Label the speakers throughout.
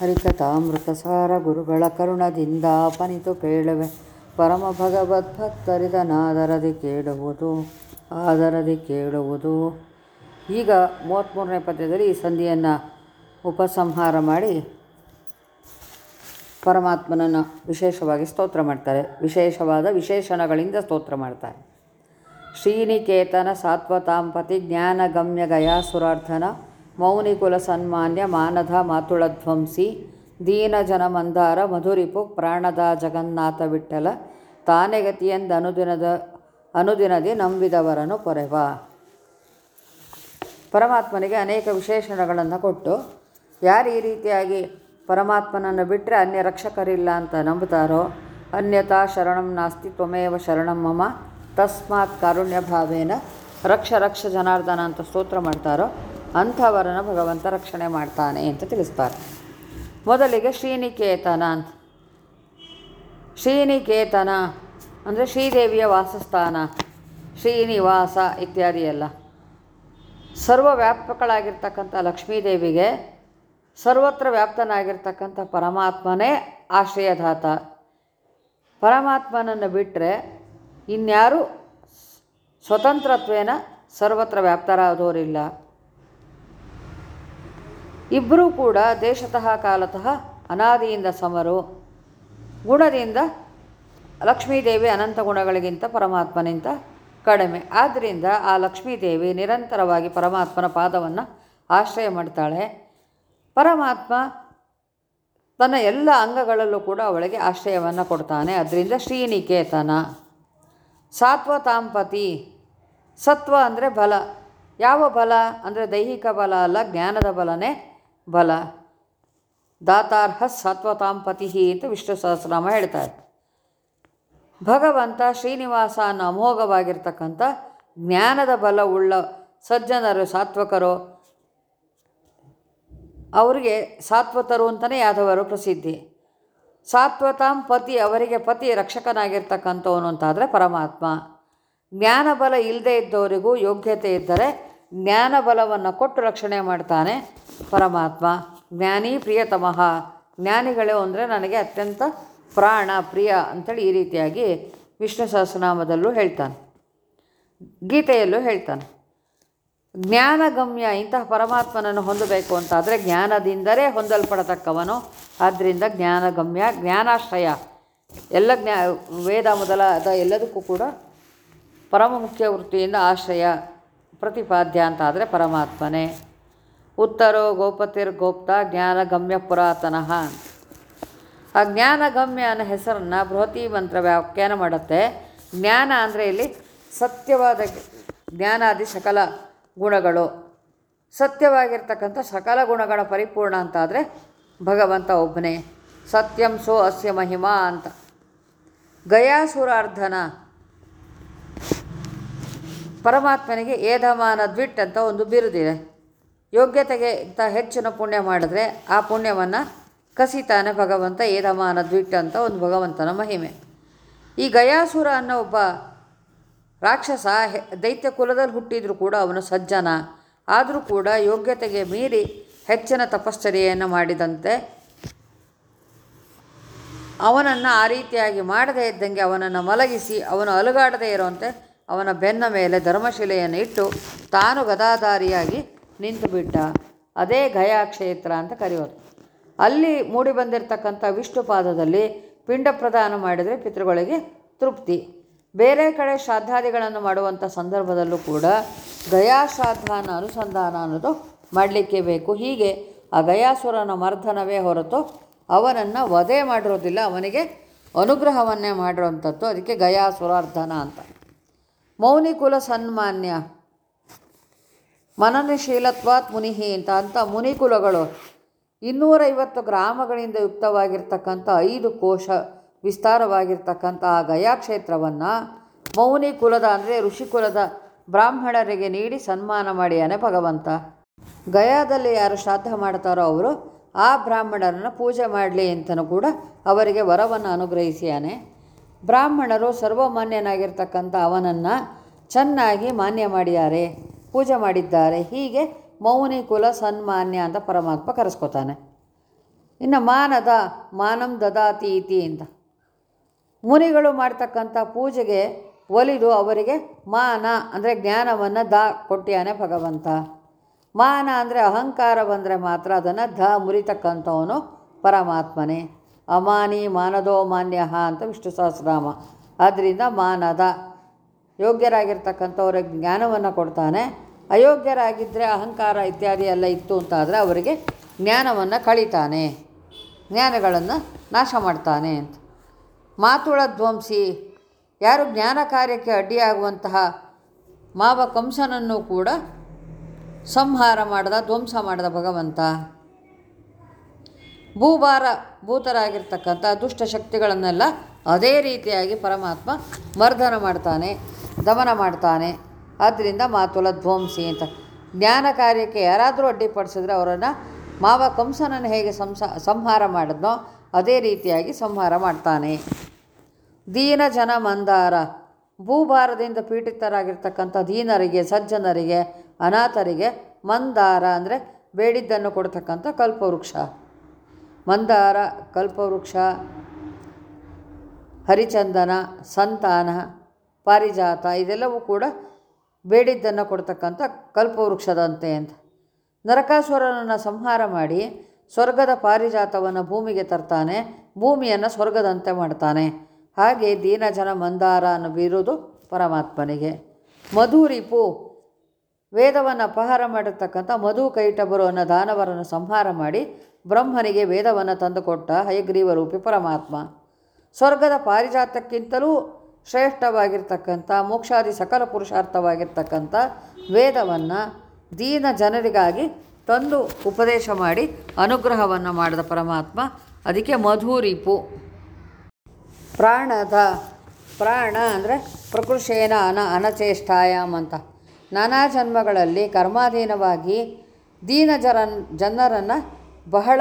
Speaker 1: ಹರಿಕಥಾಮೃತ ಸಾರ ಗುರುಗಳ ಕರುಣದಿಂದ ಅಪನಿತು ಕೇಳುವೆ. ಪರಮ ಭಗವದ್ಭಕ್ತರಿದನಾದರದಿ ಕೇಳುವುದು, ಆದರದಿ ಕೇಳುವುದು. ಈಗ ಮೂವತ್ತ್ಮೂರನೇ ಪದ್ಯದಲ್ಲಿ ಈ ಸಂಧಿಯನ್ನು ಉಪಸಂಹಾರ ಮಾಡಿ ಪರಮಾತ್ಮನನ್ನು ವಿಶೇಷವಾಗಿ ಸ್ತೋತ್ರ ಮಾಡ್ತಾರೆ. ವಿಶೇಷವಾದ ವಿಶೇಷಣಗಳಿಂದ ಸ್ತೋತ್ರ ಮಾಡ್ತಾರೆ. ಶ್ರೀನಿಕೇತನ ಸಾತ್ವತಾಂಪತಿ ಜ್ಞಾನಗಮ್ಯ ಗಯಾಸುರಾರ್ಥನ ಮೌನಿಕುಲ ಸನ್ಮಾನ್ಯ ಮಾನಧ ಮಾತುಳಧ್ವಂಸಿ ದೀನಜನ ಮಂದಾರ ಮಧುರಿಪು ಪ್ರಾಣದ ಜಗನ್ನಾಥ ವಿಠಲ ತಾನೆಗತಿಯೆಂದು ಅನುದಿನದ, ಅನುದಿನದಿ ನಂಬಿದವರನು ಪೊರೆವ ಪರಮಾತ್ಮನಿಗೆ ಅನೇಕ ವಿಶೇಷಣಗಳನ್ನು ಕೊಟ್ಟು, ಯಾರು ಈ ರೀತಿಯಾಗಿ ಪರಮಾತ್ಮನನ್ನು ಬಿಟ್ಟರೆ ಅನ್ಯ ರಕ್ಷಕರಿಲ್ಲ ಅಂತ ನಂಬುತ್ತಾರೋ? ಅನ್ಯತಾ ಶರಣಂ ನಾಸ್ತಿ ತ್ವಮೇವ ಶರಣಂ ಮಮ, ತಸ್ಮಾತ್ ಕಾರುಣ್ಯ ಭಾವೇನ ರಕ್ಷ ರಕ್ಷ ಜನಾರ್ದನ ಅಂತ ಸ್ತೋತ್ರ ಮಾಡ್ತಾರೋ? ಅಂಥವರನ್ನು ಭಗವಂತ ರಕ್ಷಣೆ ಮಾಡ್ತಾನೆ ಅಂತ ತಿಳಿಸ್ತಾರೆ. ಮೊದಲಿಗೆ ಶ್ರೀನಿಕೇತನ ಅಂತ. ಶ್ರೀನಿಕೇತನ ಅಂದರೆ ಶ್ರೀದೇವಿಯ ವಾಸಸ್ಥಾನ, ಶ್ರೀನಿವಾಸ ಇತ್ಯಾದಿ ಎಲ್ಲ. ಸರ್ವವ್ಯಾಪಕಳಾಗಿರ್ತಕ್ಕಂಥ ಲಕ್ಷ್ಮೀದೇವಿಗೆ ಸರ್ವತ್ರ ವ್ಯಾಪ್ತನಾಗಿರ್ತಕ್ಕಂಥ ಪರಮಾತ್ಮನೇ ಆಶ್ರಯದಾತ. ಪರಮಾತ್ಮನನ್ನು ಬಿಟ್ಟರೆ ಇನ್ಯಾರೂ ಸ್ವತಂತ್ರತ್ವೇನ ಸರ್ವತ್ರ ವ್ಯಾಪ್ತರಾದವರಿಲ್ಲ ಇಬ್ಬರೂ ಕೂಡ ದೇಶತಃ ಕಾಲತಃ ಅನಾದಿಯಿಂದ ಸಮರು. ಗುಣದಿಂದ ಲಕ್ಷ್ಮೀದೇವಿ ಅನಂತ ಗುಣಗಳಿಗಿಂತ ಪರಮಾತ್ಮನಿಂತ ಕಡಿಮೆ. ಆದ್ದರಿಂದ ಆ ಲಕ್ಷ್ಮೀದೇವಿ ನಿರಂತರವಾಗಿ ಪರಮಾತ್ಮನ ಪಾದವನ್ನು ಆಶ್ರಯ ಮಾಡ್ತಾಳೆ. ಪರಮಾತ್ಮ ತನ್ನ ಎಲ್ಲ ಅಂಗಗಳಲ್ಲೂ ಕೂಡ ಅವಳಿಗೆ ಆಶ್ರಯವನ್ನು ಕೊಡ್ತಾನೆ. ಅದರಿಂದ ಶ್ರೀನಿಕೇತನ. ಸಾತ್ವ ತಾಂಪತಿ. ಸತ್ವ ಅಂದರೆ ಬಲ. ಯಾವ ಬಲ? ಅಂದರೆ ದೈಹಿಕ ಬಲ ಅಲ್ಲ, ಜ್ಞಾನದ ಬಲನೇ ಬಲ. ದಾತಾರ್ಹ ಸತ್ವತಾಂಪತಿ ಅಂತ ವಿಷ್ಣು ಸಹಸ್ರನಾಮ ಹೇಳ್ತಾರೆ ಭಗವಂತ ಶ್ರೀನಿವಾಸ ಅನ್ನೋ ಅಮೋಘವಾಗಿರ್ತಕ್ಕಂಥ ಜ್ಞಾನದ ಬಲ ಉಳ್ಳ ಸಜ್ಜನರು, ಸಾತ್ವಕರು, ಅವರಿಗೆ ಸಾತ್ವತರು ಅಂತಲೇ ಯಾದವರು ಪ್ರಸಿದ್ಧಿ. ಸಾತ್ವತಾಂ ಪತಿ ಅವರಿಗೆ ಪತಿ ರಕ್ಷಕನಾಗಿರ್ತಕ್ಕಂಥವನು ಅಂತಾದರೆ ಪರಮಾತ್ಮ. ಜ್ಞಾನಬಲ ಇಲ್ಲದೇ ಇದ್ದವರಿಗೂ ಯೋಗ್ಯತೆ ಇದ್ದರೆ ಜ್ಞಾನಬಲವನ್ನು ಕೊಟ್ಟು ರಕ್ಷಣೆ ಮಾಡ್ತಾನೆ. ಪರಮಾತ್ಮ, ಜ್ಞಾನಿ ಪ್ರಿಯತಮಃ. ಜ್ಞಾನಿಗಳು ಅಂದರೆ ನನಗೆ ಅತ್ಯಂತ ಪ್ರಾಣ, ಪ್ರಿಯ ಅಂಥೇಳಿ ಈ ರೀತಿಯಾಗಿ ವಿಷ್ಣು ಸಹಸ್ರನಾಮದಲ್ಲೂ ಹೇಳ್ತಾನೆ. ಗೀತೆಯಲ್ಲೂ ಹೇಳ್ತಾನೆ. ಜ್ಞಾನಗಮ್ಯ ಇಂತಹ ಪರಮಾತ್ಮನನ್ನು ಹೊಂದಬೇಕು ಅಂತಾದರೆ ಜ್ಞಾನದಿಂದಲೇ ಹೊಂದಲ್ಪಡತಕ್ಕವನು. ಆದ್ದರಿಂದ ಜ್ಞಾನಗಮ್ಯ, ಜ್ಞಾನಾಶ್ರಯ, ಎಲ್ಲ ಜ್ಞಾ, ವೇದ ಮೊದಲಾದ ಎಲ್ಲದಕ್ಕೂ ಕೂಡ ಪರಮ ಮುಖ್ಯ ವೃತ್ತಿಯಿಂದ ಆಶ್ರಯ, ಪ್ರತಿಪಾದ್ಯ ಅಂತಾದರೆ ಪರಮಾತ್ಮನೇ. ಉತ್ತರೋ ಗೋಪತಿರ್ಗೋಪ್ತ ಜ್ಞಾನಗಮ್ಯ ಪುರಾತನಃ ಆ ಜ್ಞಾನಗಮ್ಯ ಅನ್ನೋ ಹೆಸರನ್ನು ಬೃಹತಿ ಮಂತ್ರ ವ್ಯಾಖ್ಯಾನ ಮಾಡುತ್ತೆ. ಜ್ಞಾನ ಅಂದರೆ ಇಲ್ಲಿ ಸತ್ಯವಾದ ಜ್ಞಾನಾದಿ ಸಕಲ ಗುಣಗಳು. ಸತ್ಯವಾಗಿರ್ತಕ್ಕಂಥ ಸಕಲ ಗುಣಗಳ ಪರಿಪೂರ್ಣ ಅಂತಾದರೆ ಭಗವಂತ ಒಬ್ಬನೇ. ಸತ್ಯಂ ಸೋ ಅಸ್ಯ ಮಹಿಮಾ ಅಂತ. ಗಯಾಸುರಾರ್ಧನ ಪರಮಾತ್ಮನಿಗೆ ಏಧಮಾನ ದ್ವಿಟ್ ಅಂತ ಒಂದು ಬಿರುದಿದೆ. ಯೋಗ್ಯತೆಗೆ ಇಂಥ ಹೆಚ್ಚಿನ ಪುಣ್ಯ ಮಾಡಿದ್ರೆ ಆ ಪುಣ್ಯವನ್ನು ಕಸಿತಾನೆ ಭಗವಂತ ಏದಮಾನ ದ್ವಿಟ್ ಅಂತ ಒಂದು ಭಗವಂತನ ಮಹಿಮೆ. ಈ ಗಯಾಸುರ ಅನ್ನೋ ಒಬ್ಬ ರಾಕ್ಷಸ ದೈತ್ಯ ಕುಲದಲ್ಲಿ ಹುಟ್ಟಿದರೂ ಕೂಡ ಅವನು ಸಜ್ಜನ. ಆದರೂ ಕೂಡ ಯೋಗ್ಯತೆಗೆ ಮೀರಿ ಹೆಚ್ಚಿನ ತಪಶ್ಚರ್ಯೆಯನ್ನು ಮಾಡಿದಂತೆ ಅವನನ್ನು ಆ ರೀತಿಯಾಗಿ ಮಾಡದೇ ಇದ್ದಂಗೆ ಅವನನ್ನು ಮಲಗಿಸಿ ಅವನು ಅಲುಗಾಡದೇ ಇರುವಂತೆ ಅವನ ಬೆನ್ನ ಮೇಲೆ ಧರ್ಮಶಿಲೆಯನ್ನು ಇಟ್ಟು ತಾನು ಗದಾಧಾರಿಯಾಗಿ ನಿಂತು ಬಿಟ್ಟ ಅದೇ ಗಯಾ ಕ್ಷೇತ್ರ ಅಂತ ಕರೆಯೋದು. ಅಲ್ಲಿ ಮೂಡಿ ಬಂದಿರತಕ್ಕಂಥ ವಿಷ್ಣು ಪಾದದಲ್ಲಿ ಪಿಂಡ ಪ್ರದಾನ ಮಾಡಿದರೆ ಪಿತೃಗಳಿಗೆ ತೃಪ್ತಿ. ಬೇರೆ ಕಡೆ ಶ್ರಾದ್ದಾದಿಗಳನ್ನು ಮಾಡುವಂಥ ಸಂದರ್ಭದಲ್ಲೂ ಕೂಡ ಗಯಾ ಶ್ರಾದ್ದಾನ ಅನುಸಂಧಾನ ಅನ್ನೋದು ಮಾಡಲಿಕ್ಕೆ ಬೇಕು. ಹೀಗೆ ಆ ಗಯಾಸುರನ ಮರ್ಧನವೇ ಹೊರತು ಅವನನ್ನು ವಧೆ ಮಾಡಿರೋದಿಲ್ಲ, ಅವನಿಗೆ ಅನುಗ್ರಹವನ್ನೇ ಮಾಡಿರೋವಂಥದ್ದು ಅದಕ್ಕೆ ಗಯಾಸುರಾರ್ಧನ ಅಂತ. ಮೌನಿಕುಲ ಸನ್ಮಾನ್ಯ. ಮನನಶೀಲತ್ವಾತ್ ಮುನಿಹಿ ಅಂತ ಅಂತ ಮುನಿಕುಲಗಳು ಇನ್ನೂರೈವತ್ತು ಗ್ರಾಮಗಳಿಂದ ಯುಕ್ತವಾಗಿರ್ತಕ್ಕಂಥ ಐದು ಕೋಶ ವಿಸ್ತಾರವಾಗಿರ್ತಕ್ಕಂಥ ಆ ಗಯಾ ಕ್ಷೇತ್ರವನ್ನು ಮೌನಿ ಕುಲದ ಅಂದರೆ ಋಷಿಕುಲದ ಬ್ರಾಹ್ಮಣರಿಗೆ ನೀಡಿ ಸನ್ಮಾನ ಮಾಡಿಯಾನೆ ಭಗವಂತ. ಗಯಾದಲ್ಲಿ ಯಾರು ಶ್ರಾದ್ದ ಮಾಡ್ತಾರೋ ಅವರು ಆ ಬ್ರಾಹ್ಮಣರನ್ನು ಪೂಜೆ ಮಾಡಲಿ ಅಂತಲೂ ಕೂಡ ಅವರಿಗೆ ವರವನ್ನು ಅನುಗ್ರಹಿಸಿಯಾನೆ ಬ್ರಾಹ್ಮಣರು ಸರ್ವಮಾನ್ಯನಾಗಿರ್ತಕ್ಕಂಥ ಅವನನ್ನು ಚೆನ್ನಾಗಿ ಮಾನ್ಯ ಮಾಡಿದ್ದಾರೆ ಪೂಜೆ ಮಾಡಿದ್ದಾರೆ. ಹೀಗೆ ಮೌನಿ ಕುಲ ಸನ್ಮಾನ್ಯ ಅಂತ ಪರಮಾತ್ಮ ಕರೆಸ್ಕೊತಾನೆ. ಇನ್ನು ಮಾನದ ಮಾನಂ ದದಾತಿ ಇತಿ ಅಂತ. ಮುನಿಗಳು ಮಾಡ್ತಕ್ಕಂಥ ಪೂಜೆಗೆ ಒಲಿದು ಅವರಿಗೆ ಮಾನ ಅಂದರೆ ಜ್ಞಾನವನ್ನು ದ ಕೊಟ್ಟಿಯಾನೆ ಭಗವಂತ. ಮಾನ ಅಂದರೆ ಅಹಂಕಾರ ಬಂದರೆ ಮಾತ್ರ ಅದನ್ನು ಧ ಮುರಿತಕ್ಕಂಥವನು ಪರಮಾತ್ಮನೇ. ಅಮಾನಿ ಮಾನದೋ ಮಾನ್ಯ ಅಂತ ವಿಷ್ಣು ಸಹಸ್ರನಾಮ ಆದ್ದರಿಂದ ಮಾನದ ಯೋಗ್ಯರಾಗಿರ್ತಕ್ಕಂಥವ್ರಿಗೆ ಜ್ಞಾನವನ್ನು ಕೊಡ್ತಾನೆ. ಅಯೋಗ್ಯರಾಗಿದ್ದರೆ ಅಹಂಕಾರ ಇತ್ಯಾದಿ ಎಲ್ಲ ಇತ್ತು ಅಂತಾದರೆ ಅವರಿಗೆ ಜ್ಞಾನವನ್ನು ಕಳೀತಾನೆ. ಜ್ಞಾನಗಳನ್ನು ನಾಶ ಮಾಡ್ತಾನೆ ಅಂತ. ಮಾತುಳ ಧ್ವಂಸಿ, ಯಾರು ಜ್ಞಾನ ಕಾರ್ಯಕ್ಕೆ ಅಡ್ಡಿಯಾಗುವಂತಹ ಮಾವ ಕಂಸನನ್ನು ಕೂಡ ಸಂಹಾರ ಮಾಡದ, ಧ್ವಂಸ ಮಾಡಿದ ಭಗವಂತ. ಭೂಭಾರ ಭೂತರಾಗಿರ್ತಕ್ಕಂಥ ದುಷ್ಟಶಕ್ತಿಗಳನ್ನೆಲ್ಲ ಅದೇ ರೀತಿಯಾಗಿ ಪರಮಾತ್ಮ ಮರ್ದನ ಮಾಡ್ತಾನೆ. ದಮನ ಮಾಡ್ತಾನೆ. ಆದ್ದರಿಂದ ಮಾತುಲ ಧ್ವಂಸಿ ಅಂತ. ಜ್ಞಾನ ಕಾರ್ಯಕ್ಕೆ ಯಾರಾದರೂ ಅಡ್ಡಿಪಡಿಸಿದ್ರೆ ಅವರನ್ನು ಮಾವ ಕಂಸನನ್ನು ಹೇಗೆ ಸಂಸ, ಸಂಹಾರ ಮಾಡಿದ್ನೋ ಅದೇ ರೀತಿಯಾಗಿ ಸಂಹಾರ ಮಾಡ್ತಾನೆ. ದೀನ ಜನ ಮಂದಾರ. ಭೂಭಾರದಿಂದ ಪೀಡಿತರಾಗಿರ್ತಕ್ಕಂಥ ದೀನರಿಗೆ, ಸಜ್ಜನರಿಗೆ, ಅನಾಥರಿಗೆ ಮಂದಾರ ಅಂದರೆ ಬೇಡಿದ್ದನ್ನು ಕೊಡ್ತಕ್ಕಂಥ ಕಲ್ಪವೃಕ್ಷ. ಮಂದಾರ, ಕಲ್ಪವೃಕ್ಷ, ಹರಿಚಂದನ, ಸಂತಾನ ಪಾರಿಜಾತ ಇದೆಲ್ಲವೂ ಕೂಡ ಬೇಡಿದ್ದನ್ನು ಕೊಡ್ತಕ್ಕಂಥ ಕಲ್ಪವೃಕ್ಷದಂತೆ ಅಂತ. ನರಕಾಸುರನನ್ನು ಸಂಹಾರ ಮಾಡಿ ಸ್ವರ್ಗದ ಪಾರಿಜಾತವನ್ನು ಭೂಮಿಗೆ ತರ್ತಾನೆ, ಭೂಮಿಯನ್ನು ಸ್ವರ್ಗದಂತೆ ಮಾಡ್ತಾನೆ. ಹಾಗೆ ದೀನಜನ ಮಂದಾರ ಅನ್ನು ಬೀರುವುದು ಪರಮಾತ್ಮನಿಗೆ ಮಧುರಿಪು ವೇದವನ್ನು ಅಪಹಾರ ಮಾಡಿರ್ತಕ್ಕಂಥ ಮಧು ಕೈಟಬರು ಅನ್ನೋ ದಾನವರನ್ನು ಸಂಹಾರ ಮಾಡಿ ಬ್ರಹ್ಮನಿಗೆ ವೇದವನ್ನು ತಂದುಕೊಟ್ಟ ಹಯಗ್ರೀವ ರೂಪಿ ಪರಮಾತ್ಮ. ಸ್ವರ್ಗದ ಪಾರಿಜಾತಕ್ಕಿಂತಲೂ ಶ್ರೇಷ್ಠವಾಗಿರ್ತಕ್ಕಂಥ, ಮೋಕ್ಷಾದಿ ಸಕಲ ಪುರುಷಾರ್ಥವಾಗಿರ್ತಕ್ಕಂಥ ವೇದವನ್ನು ದೀನ ಜನರಿಗಾಗಿ ತಂದು ಉಪದೇಶ ಮಾಡಿ ಅನುಗ್ರಹವನ್ನು ಮಾಡಿದ ಪರಮಾತ್ಮ. ಅದಕ್ಕೆ ಮಧುರಿಪು ಪ್ರಾಣದ, ಪ್ರಾಣ ಅಂದರೆ ಪ್ರಕೃಷೇನ ಅನ ಅನಚೇಷ್ಟಾಯಾಮ್ ಅಂತ. ನಾನಾ ಜನ್ಮಗಳಲ್ಲಿ ಕರ್ಮಾಧೀನವಾಗಿ ದೀನ ಜರನ್, ಜನರನ್ನು ಬಹಳ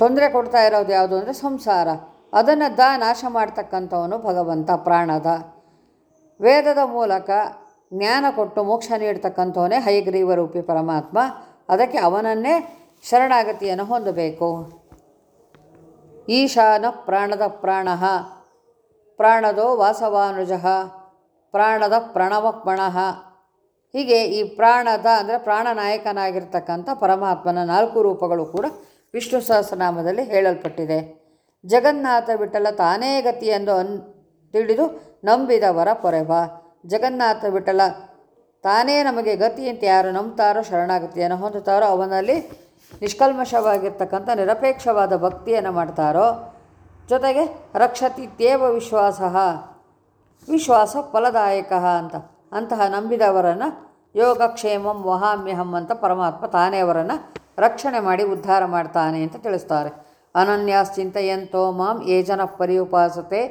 Speaker 1: ತೊಂದರೆ ಕೊಡ್ತಾ ಇರೋದು ಯಾವುದು ಅಂದರೆ ಸಂಸಾರ. ಅದನ್ನು ದ ನಾಶ ಮಾಡ್ತಕ್ಕಂಥವನು ಭಗವಂತ, ಪ್ರಾಣದ. ವೇದದ ಮೂಲಕ ಜ್ಞಾನ ಕೊಟ್ಟು ಮೋಕ್ಷ ನೀಡ್ತಕ್ಕಂಥವನೇ ಹೈಗ್ರೀವ ರೂಪಿ ಪರಮಾತ್ಮ. ಅದಕ್ಕೆ ಅವನನ್ನೇ ಶರಣಾಗತಿಯನ್ನು ಹೊಂದಬೇಕು. ಈಶಾನ ಪ್ರಾಣದ ಪ್ರಾಣ, ಪ್ರಾಣದೋ ವಾಸವಾನುಜ, ಪ್ರಾಣದ ಪ್ರಣವಪಣಃ ಹೀಗೆ ಈ ಪ್ರಾಣದ ಅಂದರೆ ಪ್ರಾಣನಾಯಕನಾಗಿರ್ತಕ್ಕಂಥ ಪರಮಾತ್ಮನ ನಾಲ್ಕು ರೂಪಗಳು ಕೂಡ ವಿಷ್ಣು ಸಹಸ್ರನಾಮದಲ್ಲಿ ಹೇಳಲ್ಪಟ್ಟಿದೆ. ಜಗನ್ನಾಥ ವಿಠಲ ತಾನೇ ಗತಿ ಎಂದು ಅನ್ ತಿಳಿದು ನಂಬಿದವರ ಪೊರೆಬ ಜಗನ್ನಾಥ ವಿಠಲ ತಾನೇ ನಮಗೆ ಗತಿಯಂತ ಯಾರು ನಂಬ್ತಾರೋ ಶರಣಾಗತಿಯನ್ನು ಹೊಂದುತ್ತಾರೋ ಅವನಲ್ಲಿ ನಿಷ್ಕಲ್ಮಶವಾಗಿರ್ತಕ್ಕಂಥ ನಿರಪೇಕ್ಷವಾದ ಭಕ್ತಿಯನ್ನು ಮಾಡ್ತಾರೋ. ಜೊತೆಗೆ ರಕ್ಷತಿ ತೇವ ವಿಶ್ವಾಸ ವಿಶ್ವಾಸ ಫಲದಾಯಕ ಅಂತ, ಅಂತಹ ನಂಬಿದವರನ್ನು ಯೋಗಕ್ಷೇಮಂ ವಹಾಮ್ಯಹಂ ಅಂತ ಪರಮಾತ್ಮ ತಾನೇ ಅವರನ್ನು ರಕ್ಷಣೆ ಮಾಡಿ ಉದ್ಧಾರ ಮಾಡ್ತಾನೆ ಅಂತ ತಿಳಿಸ್ತಾರೆ. ಅನನ್ಯಾಶ್ಚಿಂತೆಯಂತೋ ಮಾಂ ಯೇ ಜನ ಪರ್ಯುಪಾಸತೆ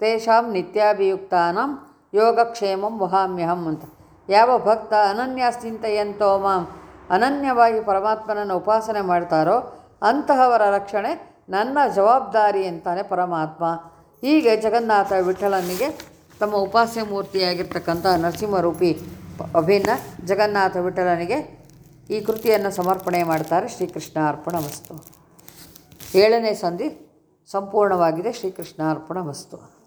Speaker 1: ತೇಷಾಂ ನಿತ್ಯಾಭಿಯುಕ್ತಾನಂ ಯೋಗಕ್ಷೇಮಂ ವಹಾಮ್ಯಹಂ ಅಂತ. ಯಾವ ಭಕ್ತ ಅನನ್ಯಾಶ್ಚಿಂತೆಯಂತೋ ಮಾಂ ಅನನ್ಯವಾಗಿ ಪರಮಾತ್ಮನನ್ನು ಉಪಾಸನೆ ಮಾಡ್ತಾರೋ ಅಂತಹವರ ರಕ್ಷಣೆ ನನ್ನ ಜವಾಬ್ದಾರಿ ಅಂತಾನೆ ಪರಮಾತ್ಮ. ಹೀಗೆ ಜಗನ್ನಾಥ ವಿಠಲನಿಗೆ ತಮ್ಮ ಉಪಾಸ್ಯ ಮೂರ್ತಿಯಾಗಿರ್ತಕ್ಕಂಥ ನರಸಿಂಹರೂಪಿ ಅಭಿನ್ನ ಜಗನ್ನಾಥ ವಿಠಲನಿಗೆ ಈ ಕೃತಿಯನ್ನು ಸಮರ್ಪಣೆ ಮಾಡ್ತಾರೆ ಶ್ರೀಕೃಷ್ಣ ಅರ್ಪಣ ವಸ್ತು. ಏಳನೇ ಸಂಧಿ ಸಂಪೂರ್ಣವಾಗಿದೆ. ಶ್ರೀಕೃಷ್ಣ ಅರ್ಪಣ ವಸ್ತು.